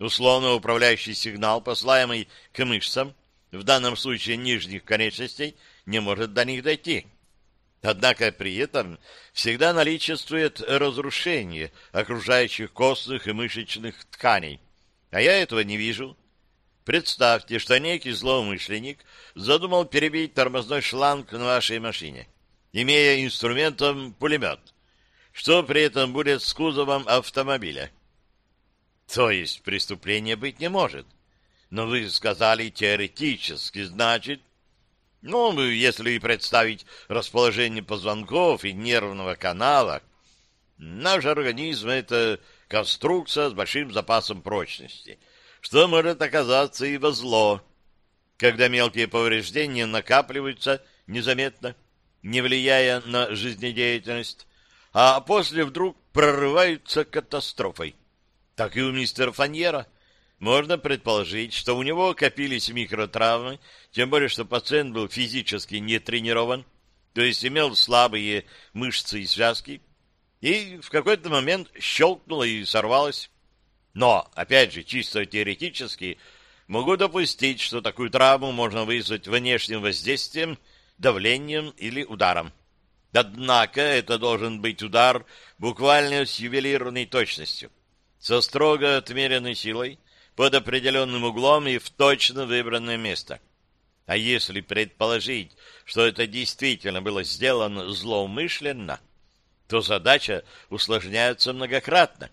Условно управляющий сигнал, посылаемый к мышцам, в данном случае нижних конечностей, не может до них дойти. Однако при этом всегда наличествует разрушение окружающих костных и мышечных тканей. А я этого не вижу. Представьте, что некий злоумышленник задумал перебить тормозной шланг на вашей машине, имея инструментом пулемет. Что при этом будет с кузовом автомобиля? То есть преступления быть не может. Но вы сказали теоретически, значит... Ну, если представить расположение позвонков и нервного канала, наш организм — это конструкция с большим запасом прочности — что может оказаться и во зло, когда мелкие повреждения накапливаются незаметно, не влияя на жизнедеятельность, а после вдруг прорываются катастрофой. Так и у мистера Фаньера можно предположить, что у него копились микротравмы, тем более, что пациент был физически не тренирован, то есть имел слабые мышцы и связки, и в какой-то момент щелкнуло и сорвалось. Но, опять же, чисто теоретически, могу допустить, что такую травму можно вызвать внешним воздействием, давлением или ударом. Однако это должен быть удар буквально с ювелирной точностью, со строго отмеренной силой, под определенным углом и в точно выбранное место. А если предположить, что это действительно было сделано злоумышленно, то задача усложняется многократно.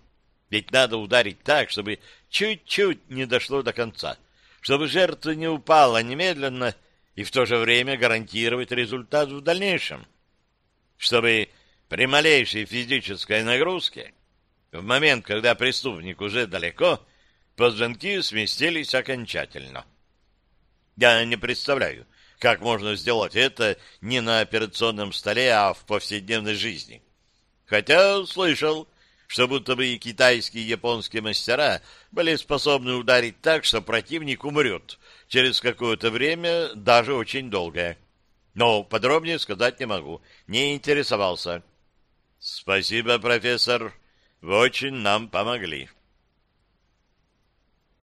Ведь надо ударить так, чтобы чуть-чуть не дошло до конца, чтобы жертва не упала немедленно и в то же время гарантировать результат в дальнейшем. Чтобы при малейшей физической нагрузке, в момент, когда преступник уже далеко, позвонки сместились окончательно. Я не представляю, как можно сделать это не на операционном столе, а в повседневной жизни. Хотя слышал, что будто бы и китайские и японские мастера были способны ударить так, что противник умрет через какое-то время, даже очень долгое. Но подробнее сказать не могу. Не интересовался. Спасибо, профессор. Вы очень нам помогли.